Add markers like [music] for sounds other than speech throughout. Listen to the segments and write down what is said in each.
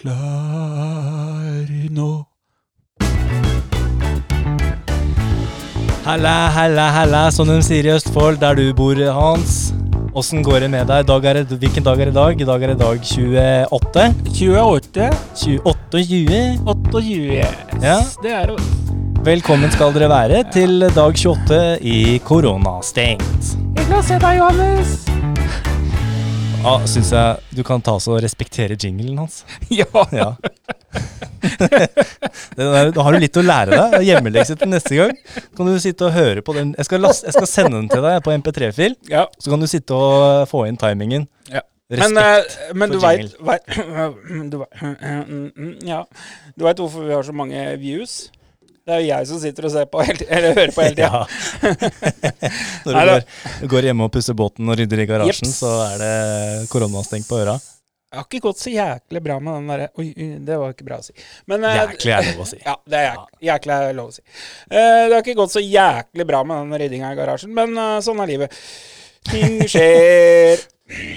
klar nå. Halla, halla, halla, som de sier i Østfold, der du bor, Hans. Åssen går det med deg? Dag er det, hvilken dag er det i dag? I dag er det dag 28. 28, 28 20. 28. Ja. Det er det. Velkommen skal dere være til dag 28 i koronastengt. Hyggelig å se deg, Johannes. Ja, Syns jeg du kan ta oss og respektere jinglen hans. [laughs] Ja. Ja. [laughs] Da har du litt å lære deg. Hjemmelekse til neste gang. Kan du sitte og høre på den Jeg skal, last, jeg skal sende den til deg på MP3-fil. ja. Så kan du sitte og få inn timingen. Ja. Respekt. Men, uh, men du vet veit [clears throat] Du veit [clears throat] Ja. Du veit hvorfor vi har så mange views? Det er jo jeg som sitter og ser på helt, eller hører på hele tida. [laughs] Ja. [laughs] Når du går, går hjemme og pusser båten og rydder i garasjen, Jeps. så er det koronastengt på øra. Jeg har ikke gått så jæklig bra med den derre Oi, det var ikke bra å si. Men, eh, Jæklig er lov å si. [laughs] Ja, det er jæklig, jæklig er lov å si. Eh, det har ikke gått så jæklig bra med den ryddinga i garasjen, men eh, sånn er livet. Ting skjer.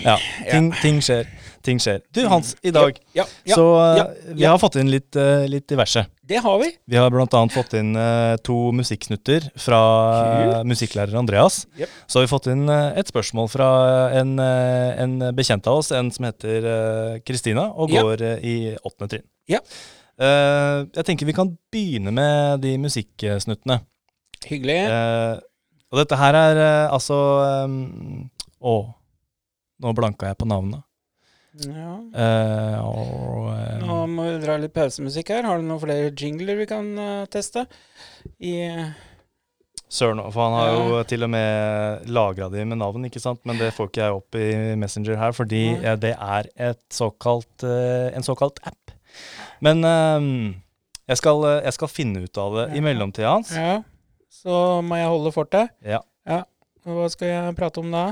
Ja, ting, ting skjer. Ting skjer. Du Hans, i dag Ja, ja, så ja, vi har fått inn litt, eh, litt diverse. Det har vi. Vi har bl.a. fått inn uh, to musikksnutter fra uh, musikklærer Andreas. Yep. Så har vi fått inn uh, et spørsmål fra en, en bekjent av oss, en som heter Kristina, og går eh, i åttende trinn. Yep. Jeg tenker vi kan begynne med de musikksnuttene. Hyggelig. Og dette her er altså um, Å, nå blanka jeg på navnet. Ja. Uh, og, uh, Nå må vi dra litt pausemusikk her. Har du noen flere jingler vi kan uh, teste? I Søren, for han har Ja. jo til og med lagra de med navn, ikke sant? Men det får ikke jeg opp i Messenger her, fordi det er et såkalt, en såkalt app. Men eh, jeg, skal, jeg skal finne ut av det i mellomtida hans. Ja. Så må jeg holde fortet. Ja. ja. Hva skal jeg prate om da?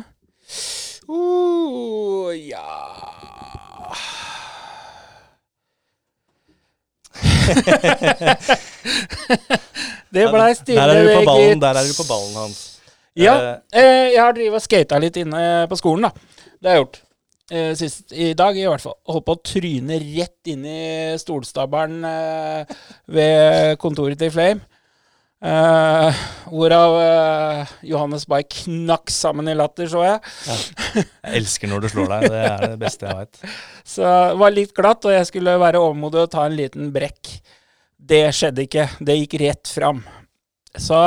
Uh, ja Det blei stille, Der er du på ballen, der er du på ballen hans. Ja, Eh, eh, jeg har drevet og skata litt inne på skolen, da. Det har jeg gjort. Eh, sist, I dag, i hvert fall. Holdt på å tryne rett inn i stolstabelen eh, ved kontoret til Flame. Eh, hvorav uh, Johannes bare knakk sammen i latter, så jeg. [laughs] jeg elsker når du slår deg. Det er det beste jeg veit. Så det var litt glatt, og jeg skulle være overmodig og ta en liten brekk. Det skjedde ikke. Det gikk rett fram. Så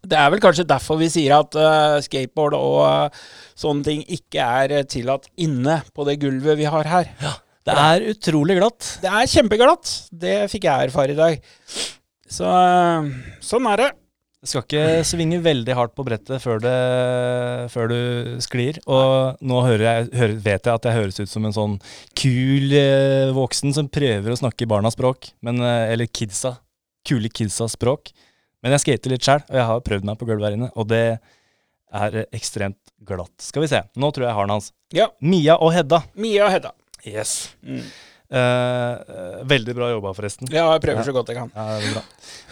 det er vel kanskje derfor vi sier at uh, skateboard og uh, sånne ting ikke er tillatt inne på det gulvet vi har her. Ja, Det er utrolig glatt. Det er kjempeglatt. Det fikk jeg erfare i dag. Så eh, sånn er det. Du skal ikke svinge veldig hardt på brettet før, det, før du sklir. Og nå hører jeg, hører, vet jeg at jeg høres ut som en sånn kul eh, voksen som prøver å snakke barnas språk. Men, eh, eller kidsa. Kule kidsa språk. Men jeg skater litt sjæl, og jeg har prøvd meg på gulvet her inne. Og det er ekstremt glatt. Skal vi se. Nå tror jeg jeg har den hans. Ja. Mia og Hedda. Mia og Hedda. Yes. Mm. Eh, eh, veldig bra jobba, forresten. Ja, jeg prøver Ja. så godt jeg kan. Ja, det bra.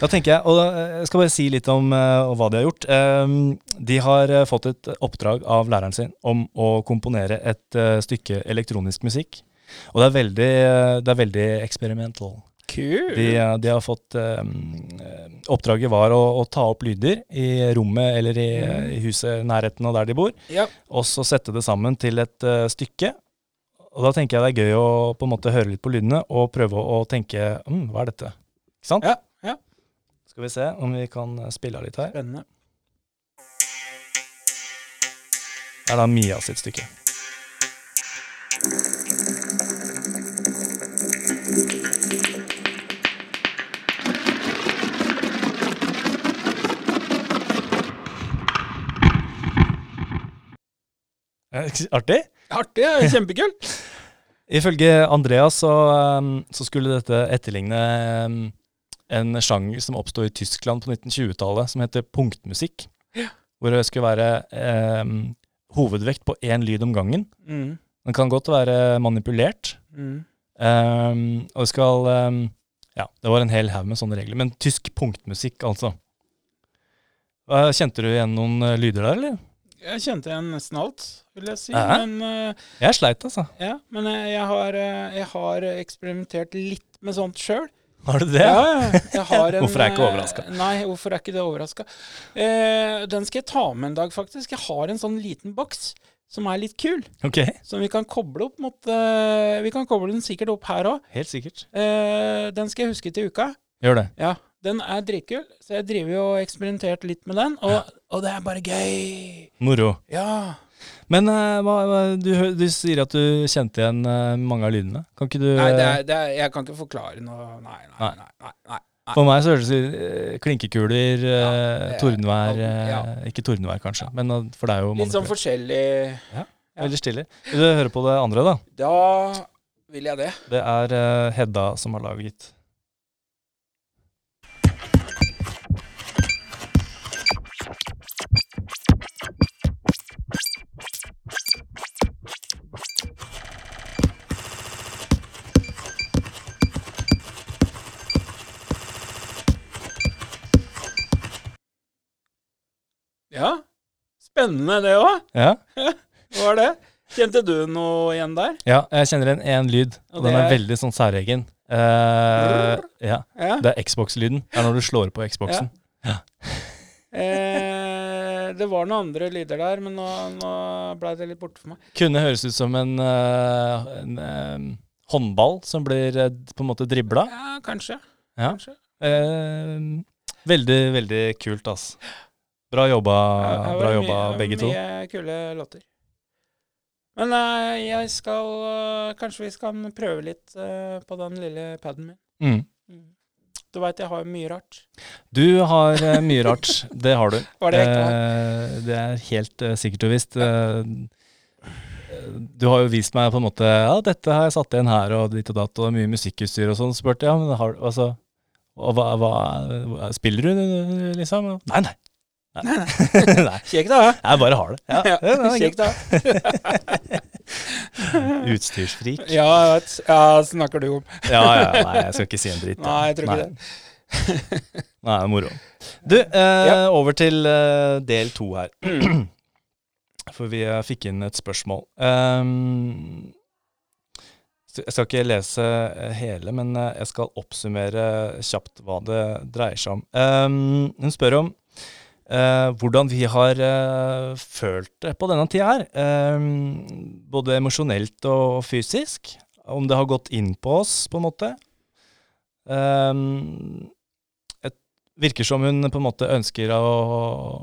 Da tenker jeg, og eh, jeg skal bare si litt om eh, hva de har gjort. Um, de har fått et oppdrag av læreren sin om å komponere et stykke elektronisk musikk. Og det er veldig, det er veldig experimental. Kul. De, de har fått um, eh, Oppdraget var å, å ta opp lyder i rommet eller i, mm. i huset i nærheten av der de bor, Ja. og så sette det sammen til et stykke. Og da tenker jeg det er gøy å på en måte høre litt på lydene og prøve å, tenke mm, hva er dette? Ikke sant? Ja, ja. Skal vi se om vi kan spille av litt her. Spennende. Det er da Mia sitt stykke. Eh, Artig? Artig. ja, Kjempekult. Ifølge Andreas så, um, så skulle dette etterligne um, en sjanger som oppsto i Tyskland på 1920-tallet, som heter punktmusikk. Ja. Hvor det skulle være eh, hovedvekt på én lyd om gangen. Mm. Den kan godt være manipulert. Mm. Eh, og det skal eh, Ja, det var en hel haug med sånne regler. Men tysk punktmusikk, altså. Kjente du igjen noen eh, lyder der, eller? Jeg kjente igjen nesten alt, vil jeg si. Men, uh, Jeg sleit, altså. ja, men jeg, jeg, har, eh, jeg har eksperimentert litt med sånt sjøl. Har du det? Ja, ja. [laughs] En, Hvorfor er jeg ikke overraska? Nei, hvorfor er ikke det overraska? Uh, den skal jeg ta med en dag, faktisk. Jeg har en sånn liten boks som er litt kul. Okay. Som vi kan koble opp mot uh, Vi kan koble den sikkert opp her òg. helt sikkert. Eh, den skal jeg huske til uka. Gjør det. Ja, den er dritkul, så jeg driver jo og eksperimentert litt med den, og, og det er bare gøy. Moro. Ja. Men uh, du, du sier at du kjente igjen uh, mange av lydene. Kan ikke du Nei, det eh, er, det er, jeg kan ikke forklare noe Nei, nei, Nei. nei. nei. For meg så høres det ut uh, klinkekuler, eh, Ja, er- tordenvær eh, ja. Ikke tordenvær, kanskje, men eh, for det er jo Litt sånn forskjellig ja. ja. Veldig stilig. Vil du høre på det andre, da? Da vil jeg det. Det er eh, Hedda som har laget. Spennende, det òg. Ja, [laughs] Hva var det? Kjente du noe igjen der? ja jeg kjenner igjen én lyd, og Og den er er- veldig sånn særegen. Uh, ja, Ja. Det er Xbox-lyden. Det er når du slår på Xboxen. Eh, det var noen andre lyder der, men nå, nå ble det litt borte for meg. Kunne høres ut som en, uh, en um, håndball som blir uh, på en måte dribla. Ja, kanskje. Ja. kanskje. Veldig, veldig kult, ass. Bra jobba, bra jobba var mye- begge to. Mye kule låter. Men eh, jeg skal eh, Kanskje vi skal prøve litt eh, på den lille paden min. Mm. Mm. Du veit jeg har mye rart. Du har mye rart. [laughs] Det har du. Hva er det jeg det er helt sikkert og visst. Du har jo vist meg på en måte Ja, dette har jeg satt igjen her, og ditt og datt, og mye musikkutstyr og sånn. Spurte ja, men har altså og hva, hva Spiller du, liksom? Nei, nei. Nei. [laughs] nei. Kjekt, da. Jeg bare har det. Ja, Ja, er Kjekt, da. ha. [laughs] Utstyrsfrik. Ja, jeg vet. Ja, snakker du om. [laughs] Ja, ja, nei, jeg skal ikke si en dritt. Nei, jeg tror ikke det. Nei, det er moro. Du, eh, Ja. over til eh, del to her. [clears throat] For vi eh, fikk inn et spørsmål. Um, jeg skal ikke lese eh, hele, men eh, jeg skal oppsummere kjapt hva det dreier seg om. Um, hun spør om eh, hvordan vi har eh, følt det på denne tida her. Ehm, både emosjonelt og fysisk. Om det har gått inn på oss, på en måte. Et, virker som hun på en måte ønsker å,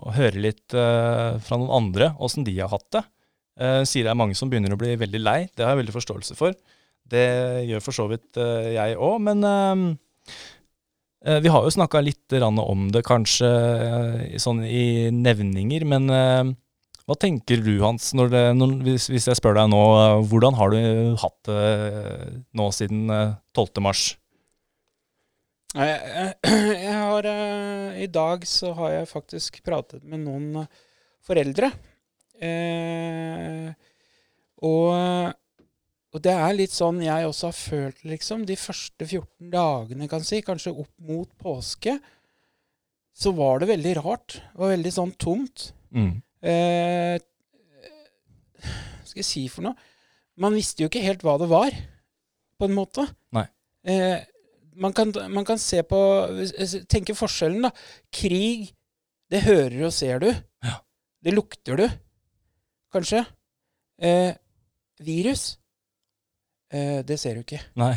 å høre litt fra noen andre, åssen de har hatt det. Hun sier det er mange som begynner å bli veldig lei. Det har jeg veldig forståelse for. Det gjør for så vidt jeg òg, men vi har jo snakka litt om det, kanskje eh, sånn i nevninger, men eh, hva tenker du, Hans, det, hvis, jeg spør deg nå, eh, hvordan har du hatt det eh, nå siden eh, 12. mars? Jeg, har eh, I dag så har jeg faktisk pratet med noen eh, foreldre. Eh, og, og det er litt sånn jeg også har følt, liksom. De første 14 dagene, kan si, kanskje opp mot påske, så var det veldig rart. Det var veldig sånn tomt. Mm. Eh, skal jeg si for noe? Man visste jo ikke helt hva det var, på en måte. Nei. Eh, man, kan, man kan se på Tenke forskjellen, da. Krig, det hører og ser du. Ja. Det lukter du, kanskje. Eh, virus, eh, det ser du ikke. Nei,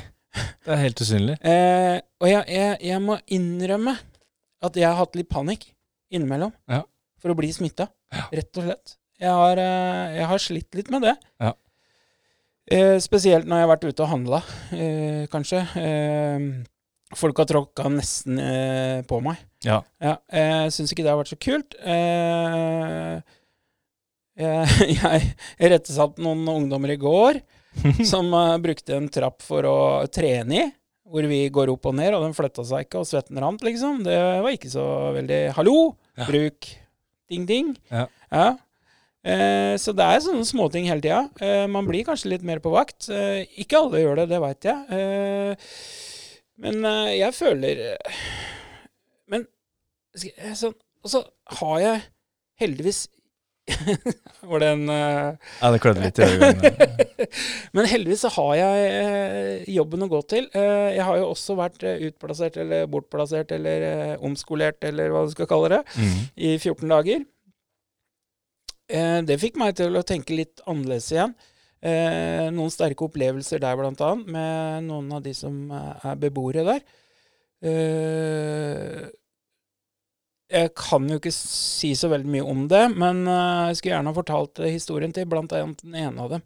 det er helt usynlig. [laughs] Eh, og jeg, jeg, jeg må innrømme at jeg har hatt litt panikk innimellom Ja. for å bli smitta, Ja. rett og slett. Jeg har, eh, jeg har slitt litt med det. Ja. Eh, spesielt når jeg har vært ute og handla, eh, kanskje. Eh, folk har tråkka nesten eh, på meg. Ja. Ja, jeg syns ikke det har vært så kult. Eh, [laughs] jeg, jeg rettesatte noen ungdommer i går [laughs] som uh, brukte en trapp for å trene i. Hvor vi går opp og ned, og den flytta seg ikke, og svetten rant, liksom. Det var ikke så veldig Hallo! Ja. Bruk ding-ding. Ja. Eh, så det er sånne småting hele tida. Eh, man blir kanskje litt mer på vakt. Eh, ikke alle gjør det, det veit jeg. Eh, men eh, jeg føler Men skal sånn, Og så har jeg heldigvis [laughs] Var det en uh... Ja, det klødde litt i øyet. [laughs] Men heldigvis så har jeg uh, jobben å gå til. Uh, jeg har jo også vært eh, utplassert eller bortplassert eller omskolert eller hva du skal kalle det, Mm. i 14 dager. Det fikk meg til å tenke litt annerledes igjen. Noen sterke opplevelser der, blant annet, med noen av de som er beboere der. Jeg kan jo ikke si så veldig mye om det, men eh, jeg skulle gjerne ha fortalt historien til blant annet den ene av dem.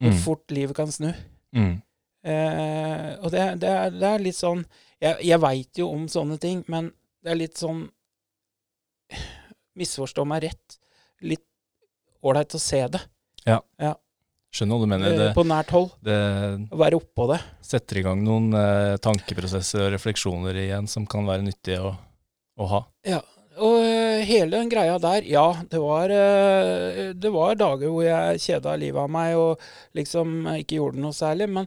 Hvor Mm. fort livet kan snu. Mm. Eh, og det, det, er, det er litt sånn Jeg, jeg veit jo om sånne ting, men det er litt sånn Misforstå meg rett. Litt ålreit å se det Ja. Skjønner hva du mener. eh, Det, på nært hold. det være oppå det. setter i gang noen eh, tankeprosesser og refleksjoner igjen som kan være nyttige å, å ha. Og eh, hele den greia der, ja, det var, eh, det var dager hvor jeg kjeda livet av meg og liksom ikke gjorde noe særlig. Men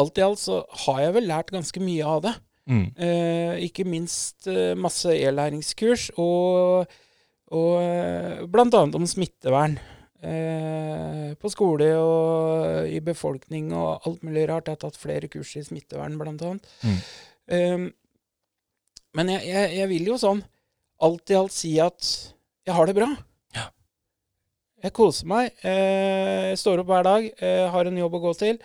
alt i alt så har jeg vel lært ganske mye av det. Mm. Eh, ikke minst eh, masse e-læringskurs, og, og bl.a. om smittevern. Eh, på skole og i befolkning og alt mulig rart. Jeg har tatt flere kurs i smittevern, annet. Mm. Eh, men jeg, jeg, jeg vil jo sånn alt i alt si at jeg har det bra. Ja. Jeg koser meg. Eh, jeg står opp hver dag, eh, har en jobb å gå til.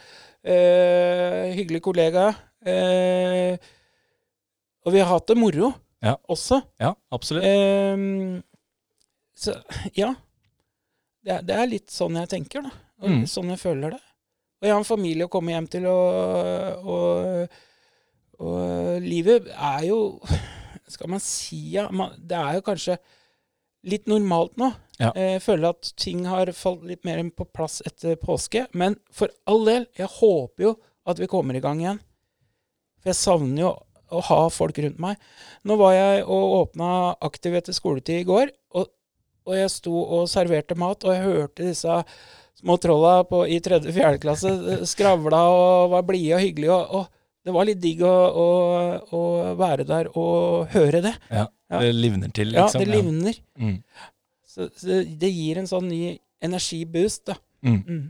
Eh, hyggelig kollega. Eh, og vi har hatt det moro Ja. også. Ja, absolutt. Ehm, så ja. Det er, det er litt sånn jeg tenker, da. Og Mm. sånn jeg føler det. Og jeg har en familie å komme hjem til, og, og, og livet er jo Skal man si ja, man, Det er jo kanskje litt normalt nå. Ja. Jeg føler at ting har falt litt mer på plass etter påske. Men for all del, jeg håper jo at vi kommer i gang igjen. For jeg savner jo å ha folk rundt meg. Nå var jeg og åpna Aktiv etter skoletid i går, og, og jeg sto og serverte mat, og jeg hørte disse små trolla på, i tredje fjerde klasse eh, skravla og var blide og hyggelige, og, og det var litt digg å, å, å være der og høre det. Ja, Ja. Det livner til, Ja, liksom. det livner. Mm. Så, så det, gir en sånn ny energiboost, da. Mm. Mm.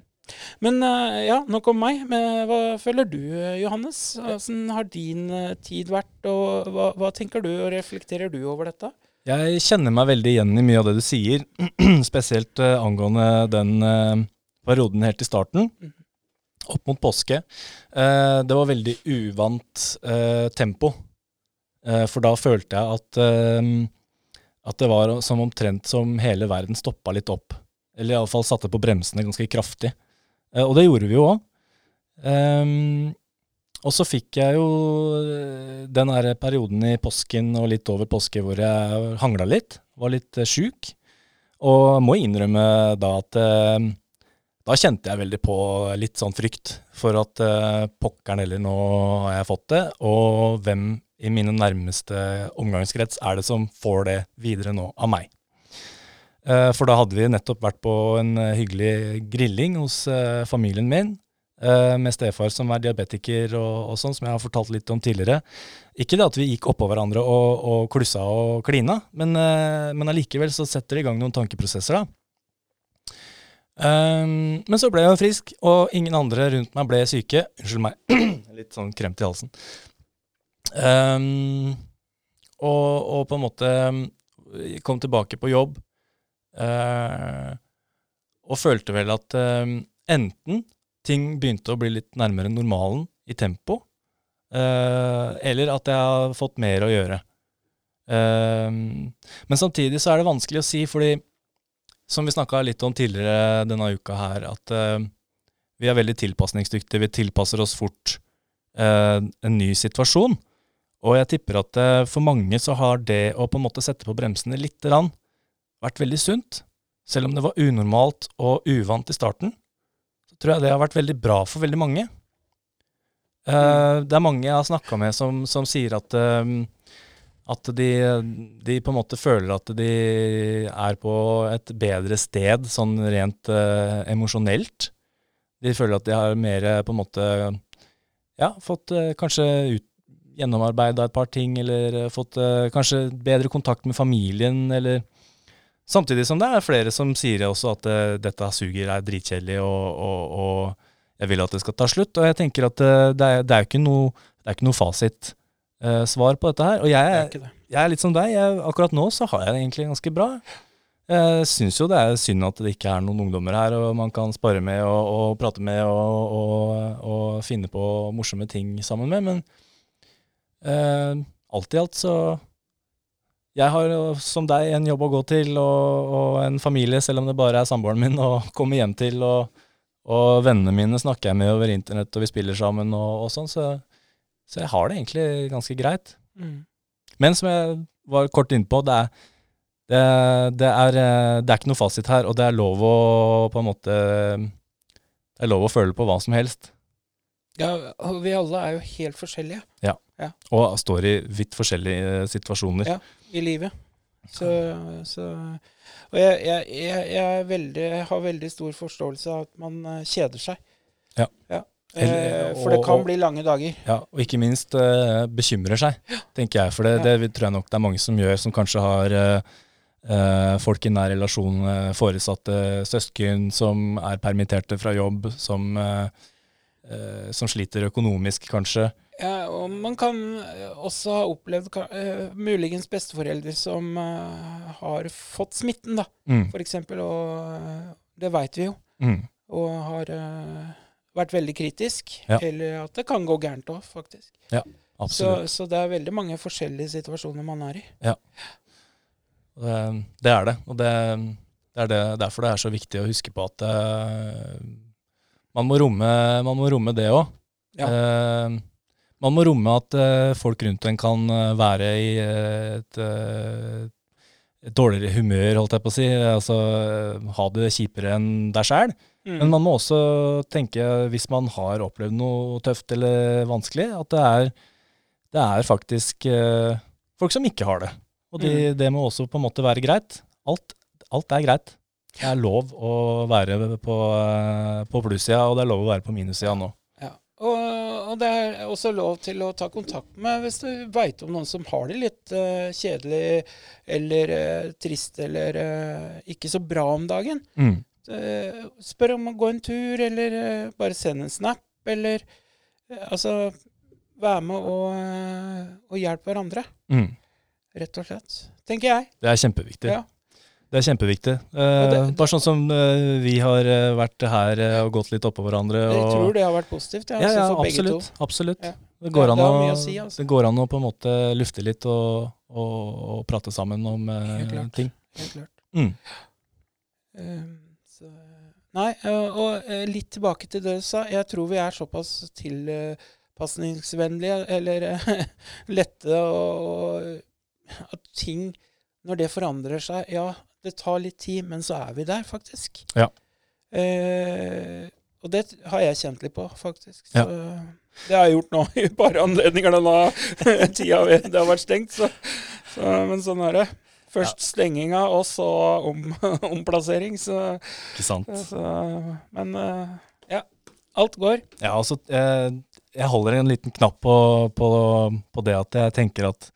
Men eh, ja, nok om meg. Men hva føler du, eh, Johannes? Hvordan har din eh, tid vært, og hva, hva tenker du, og reflekterer du over dette? Jeg kjenner meg veldig igjen i mye av det du sier, [clears throat] spesielt eh, angående den eh, perioden helt i starten, Mhm. Opp mot påske. Eh, det var veldig uvant eh, tempo, Eh, for da følte jeg at, at det var som omtrent som hele verden stoppa litt opp. Eller iallfall satte på bremsene ganske kraftig. Og det gjorde vi jo òg. og så fikk jeg jo den der perioden i påsken og litt over påske hvor jeg hangla litt, var litt uh, sjuk. Og må innrømme da at da kjente jeg veldig på litt sånn frykt for at uh, pokkeren heller, nå har jeg fått det, og hvem i mine nærmeste omgangskrets er det som får det videre nå av meg. Eh, for da hadde vi nettopp vært på en eh, hyggelig grilling hos eh, familien min, eh, med stefar som er diabetiker og, og sånn, som jeg har fortalt litt om tidligere. Ikke det at vi gikk oppå hverandre og, og klussa og klina, men, eh, men allikevel så setter det i gang noen tankeprosesser, da. Um, men så ble jeg frisk, og ingen andre rundt meg ble syke. Unnskyld meg, [clears throat] litt sånn kremt i halsen. Um, og, og på en måte um, kom tilbake på jobb, uh, og følte vel at um, enten ting begynte å bli litt nærmere normalen i tempo, uh, eller at jeg har fått mer å gjøre. Men samtidig så er det vanskelig å si, fordi som vi snakka litt om tidligere denne uka her, at uh, vi er veldig tilpasningsdyktige. Vi tilpasser oss fort uh, en ny situasjon. Og jeg tipper at uh, for mange så har det å på en måte sette på bremsene lite grann vært veldig sunt. Selv om det var unormalt og uvant i starten, så tror jeg det har vært veldig bra for veldig mange. Eh, det er mange jeg har snakka med som, som sier at at de, de på en måte føler at de er på et bedre sted, sånn rent eh, emosjonelt. De føler at de har mer på en måte Ja, fått eh, kanskje ut, gjennomarbeida et par ting, eller eh, fått eh, kanskje bedre kontakt med familien, eller Samtidig som det er flere som sier også at eh, dette suger, er dritkjedelig, og, og, og jeg vil at det skal ta slutt. Og jeg tenker at eh, det, er, det er ikke noe, det er ikke noe fasitsvar på dette her. Og jeg, Det er jeg er litt som deg. Jeg, akkurat nå så har jeg det egentlig ganske bra. Jeg syns jo det er synd at det ikke er noen ungdommer her, og man kan spare med og, og prate med og, og, og finne på morsomme ting sammen med, men uh, alt i alt så Jeg har som deg en jobb å gå til og, og en familie, selv om det bare er samboeren min å komme hjem til. Og, og vennene mine snakker jeg med over internett, og vi spiller sammen og, og sånn, så, så jeg har det egentlig ganske greit. Mm. Men som jeg var kort innpå, det er, det, det, er, eh, det er ikke noe fasit her, og det er lov å på en måte Det er lov å føle på hva som helst, Ja, og vi alle er jo helt forskjellige Ja, og står i vidt forskjellige eh, situasjoner. Ja. i livet. Så, så Og jeg, jeg, jeg, jeg, veldig, har veldig stor forståelse av at man eh, kjeder seg. Ja. Ja. Eh, for det kan og- bli lange dager. Ja, og ikke minst uh, bekymrer seg, tenker jeg. For det, det tror jeg nok det er mange som gjør, som kanskje har uh, folk i nær relasjon, foresatte, søsken som er permitterte fra jobb, som, som sliter økonomisk, kanskje. Ja, og man kan også ha opplevd muligens besteforeldre som har fått smitten, da, Mm. eksempel. Og det veit vi jo. Mm. Og har vært veldig kritisk. Ja. Eller at det kan gå gærent òg, faktisk. Ja, Absolutt. så det er veldig mange forskjellige situasjoner man er i. Det, det er det. Og det, det er det, derfor det er så viktig å huske på at eh, man, må romme, man må romme det òg. Ja. man må romme at eh, folk rundt en kan eh, være i eh, et, eh, et dårligere humør, holdt jeg på å si. Altså eh, ha det kjipere enn deg sjæl. Mm. Men man må også tenke, hvis man har opplevd noe tøft eller vanskelig, at det er, det er faktisk eh, folk som ikke har det. Og de, Mm. det må også på en måte være greit. Alt, alt er greit. Det er lov å være på, eh, på plussida, og det er lov å være på minussida nå. Ja. Og, og det er også lov til å ta kontakt med hvis du veit om noen som har det litt uh, kjedelig eller uh, trist eller uh, ikke så bra om dagen. Mm. Eh, spør om å gå en tur, eller eh, bare send en snap, eller eh, altså Være med og, og hjelpe hverandre, Mm. rett og slett. Tenker jeg. Det er kjempeviktig. Ja. Det er kjempeviktig. Eh, Og det- bare sånn som eh, vi har vært her og gått litt oppå hverandre. Jeg tror det har vært positivt, ja, Ja, ja, absolutt. absolutt. Det, går Det- å, si, altså. det går an å på en måte lufte litt og, og, og prate sammen om eh, Helt ting. Helt klart. Mm. Um, nei, øh, og øh, litt tilbake til det du sa. Jeg tror vi er såpass tilpasningsvennlige, eller øh, [laughs] lette og, og at ting Når det forandrer seg Ja, det tar litt tid, men så er vi der, faktisk. Ja. Eh, og det har jeg kjent litt på, faktisk. Så, Ja. Det har jeg gjort nå i et par anledninger denne [laughs] tida det har vært stengt. Så, så, men sånn er det. Først stenginga, og så om, [laughs] omplassering. Så, Ikke sant? så Men eh, ja. Alt går. Ja, altså, jeg, jeg holder en liten knapp på, på, på det at jeg tenker at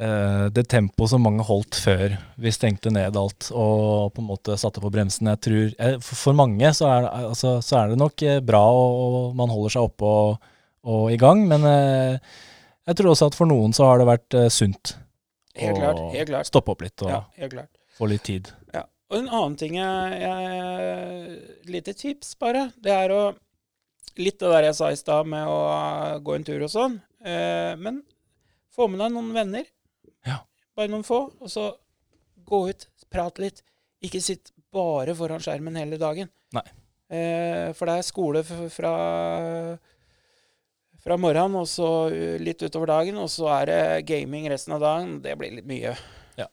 uh, det tempoet som mange holdt før vi stengte ned alt og på en måte satte på bremsen jeg tror, jeg, for, for mange så er, altså, så er det nok eh, bra, og, og man holder seg oppe og, og i gang, men uh, jeg tror også at for noen så har det vært uh, sunt Helt klart. Helt klart. stoppe opp litt og Ja, helt klart. få litt tid. Ja. Og en annen ting jeg, jeg Lite tips, bare. Det er å Litt det der jeg sa i stad med å gå en tur og sånn. Eh, men få med deg noen venner. Ja. Bare noen få. Og så gå ut, prate litt. Ikke sitt bare foran skjermen hele dagen. Nei. Eh, for det er skole fra fra morgenen og så uh, litt utover dagen, og så er det gaming resten av dagen. Det blir litt mye. Ja.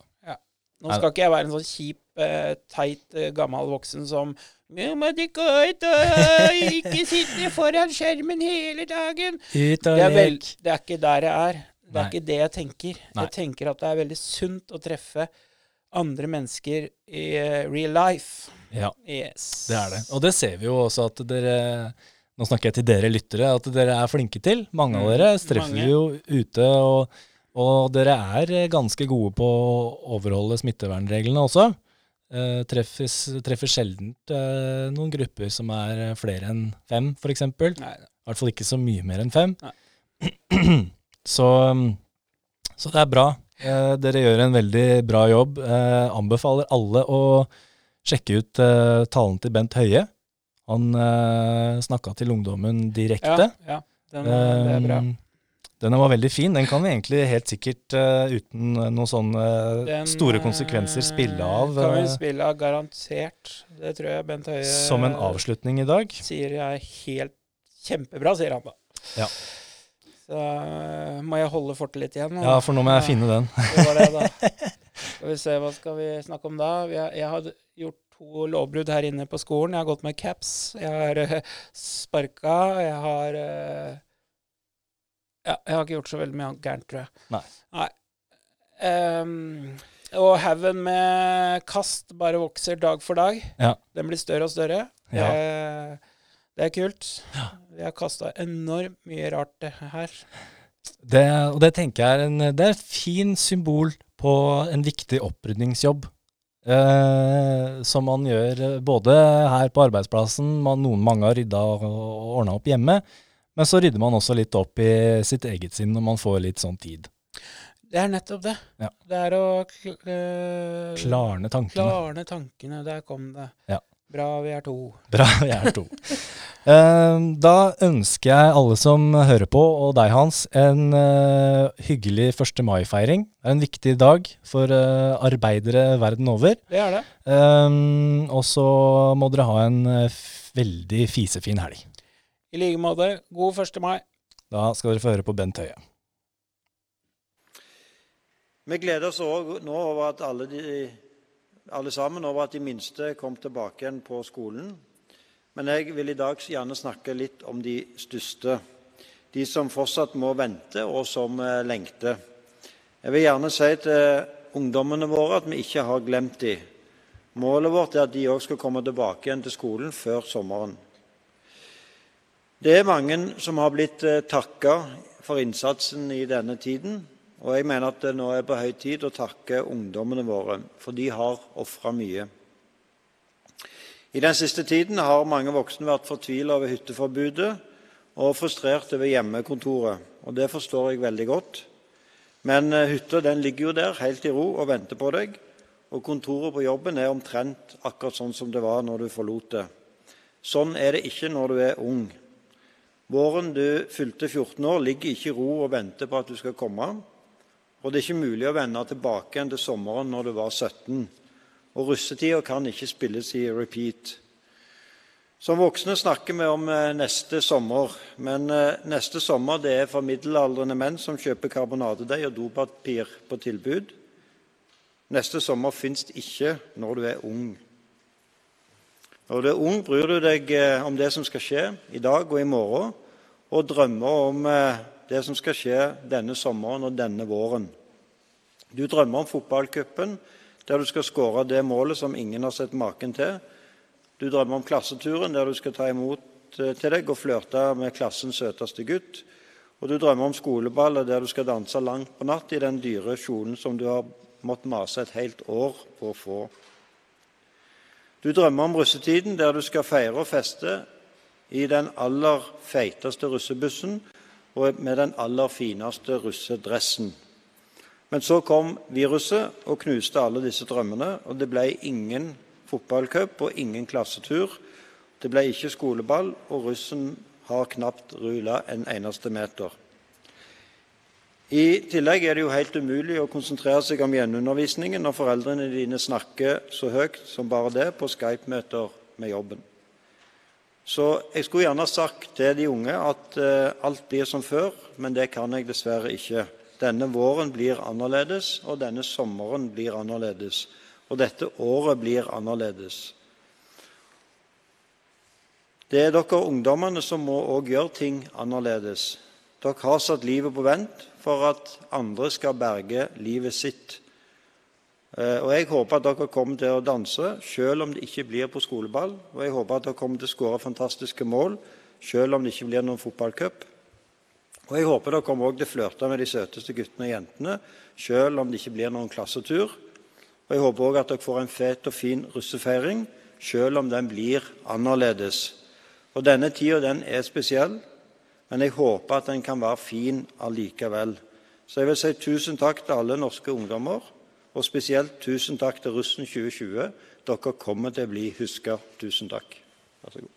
Nå skal ikke jeg være en sånn kjip, eh, teit, eh, gammel voksen som «Nå må du gå ut og ikke sitte foran skjermen hele dagen. Ut Det er, det er ikke der jeg er. Det er Nei. ikke det jeg tenker. Nei. Jeg tenker at det er veldig sunt å treffe andre mennesker i eh, real life. Ja. Yes. Det er det. Og det ser vi jo også at dere Nå snakker jeg til dere lyttere, at dere er flinke til. Mange av Mm, dere streffer jo ute og, Og dere er eh, ganske gode på å overholde smittevernreglene også. Eh, treffes, treffer sjelden eh, noen grupper som er eh, flere enn fem, f.eks. I hvert fall ikke så mye mer enn fem. [clears throat] Så, mm, så det er bra. Eh, dere gjør en veldig bra jobb. Eh, anbefaler alle å sjekke ut talen til Bent Høie. Han uh, snakka til ungdommen direkte. ja, ja den, det er bra. Um, Den var veldig fin. Den kan vi egentlig helt sikkert uh, uten noen sånne Den, store konsekvenser eh, spille av Kan vi eh, spille av, garantert. Det tror jeg Bent Høie som en avslutning i dag. sier jeg helt kjempebra, sier han da. Ja. Så eh, må jeg holde fortet litt igjen. Ja, for nå må jeg Ja. finne den. Det var det, da. [laughs] Skal vi se, hva skal vi snakke om da? Vi jeg har gjort to lovbrudd her inne på skolen. Jeg har gått med caps. Jeg har uh, sparka. Jeg har eh, Ja, jeg har ikke gjort så veldig mye gærent, tror jeg. Nei. Nei. Um, og haugen med kast bare vokser dag for dag. Ja. Den blir større og større. Ja. Det, det er kult. Vi har kasta enormt mye rart her. Det, og det tenker jeg er, en, det er et fint symbol på en viktig opprydningsjobb. Eh, som man gjør eh, både her på arbeidsplassen, man, noen mange har rydda og, og ordna opp hjemme. Men så rydder man også litt opp i sitt eget sinn når man får litt sånn tid. Det er nettopp det. Ja. Det er å kl øh, Klarne tankene. klarne tankene. Der kom det. Ja. Bra vi er to. Bra, vi er to. Eh, da ønsker jeg alle som hører på, og deg Hans, en eh, hyggelig 1. mai-feiring. Det er en viktig dag for eh, arbeidere verden over. Det er det. Um, og så må dere ha en veldig fisefin helg. I like måte. God 1. mai. Da skal dere få høre på Bent Høie. Vi gleder oss også nå over at alle, de, alle sammen over at de minste kom tilbake igjen på skolen. Men jeg vil i dag gjerne snakke litt om de største. De som fortsatt må vente, og som eh, lengter. Jeg vil gjerne si til ungdommene våre at vi ikke har glemt dem. Målet vårt er at de òg skal komme tilbake igjen til skolen før sommeren. Det er mange som har blitt eh, takka for innsatsen i denne tiden. Og jeg mener at det nå er på høy tid å takke ungdommene våre, for de har ofra mye. I den siste tiden har mange voksne vært fortvila over hytteforbudet og frustrert over hjemmekontoret. Og det forstår jeg veldig godt. Men eh, hytta ligger jo der helt i ro og venter på deg. Og kontoret på jobben er omtrent akkurat sånn som det var når du forlot det. Sånn er det ikke når du er ung. Våren du fylte 14 år, ligger ikke i ro og venter på at du skal komme. Og det er ikke mulig å vende tilbake igjen til sommeren når du var 17. Og russetida kan ikke spilles i repeat. Som voksne snakker vi om eh, neste sommer, men eh, neste sommer det er for middelaldrende menn som kjøper karbonadedeig og dopapir på tilbud. Neste sommer fins ikke når du er ung. Når du er ung, bryr du deg eh, om det som skal skje i dag og i morgen, og drømmer om det som skal skje denne sommeren og denne våren. Du drømmer om fotballcupen, der du skal skåre det målet som ingen har sett maken til. Du drømmer om klasseturen, der du skal ta imot eh, til deg og flørte med klassens søteste gutt. Og du drømmer om skoleballet, der du skal danse langt på natt i den dyre kjolen som du har måttet mase et helt år på å få. Du drømmer om russetiden, der du skal feire og feste i den aller feiteste russebussen og med den aller fineste russedressen. Men så kom viruset og knuste alle disse drømmene, og det ble ingen fotballcup og ingen klassetur. Det ble ikke skoleball, og russen har knapt rulla en eneste meter. I tillegg er det jo helt umulig å konsentrere seg om gjenundervisningen når foreldrene dine snakker så høyt som bare det på Skype-møter med jobben. Så jeg skulle gjerne sagt til de unge at eh, alt blir som før, men det kan jeg dessverre ikke. Denne våren blir annerledes, og denne sommeren blir annerledes. Og dette året blir annerledes. Det er dere ungdommene som må òg gjøre ting annerledes. Dere har satt livet på vent for at andre skal berge livet sitt. Eh, Og Jeg håper at dere kommer til å danse, selv om det ikke blir på skoleball. Og jeg håper at dere kommer til å skåre fantastiske mål, selv om det ikke blir noen fotballcup. Og jeg håper dere kommer også til å flørte med de søteste guttene og jentene, selv om det ikke blir noen klassetur. Og jeg håper òg at dere får en fet og fin russefeiring, selv om den blir annerledes. Og denne tida den er spesiell, men jeg håper at den kan være fin allikevel. Så jeg vil si tusen takk til alle norske ungdommer, og spesielt tusen takk til Russen 2020. Dere kommer til å bli huska. Tusen takk. Vær så god.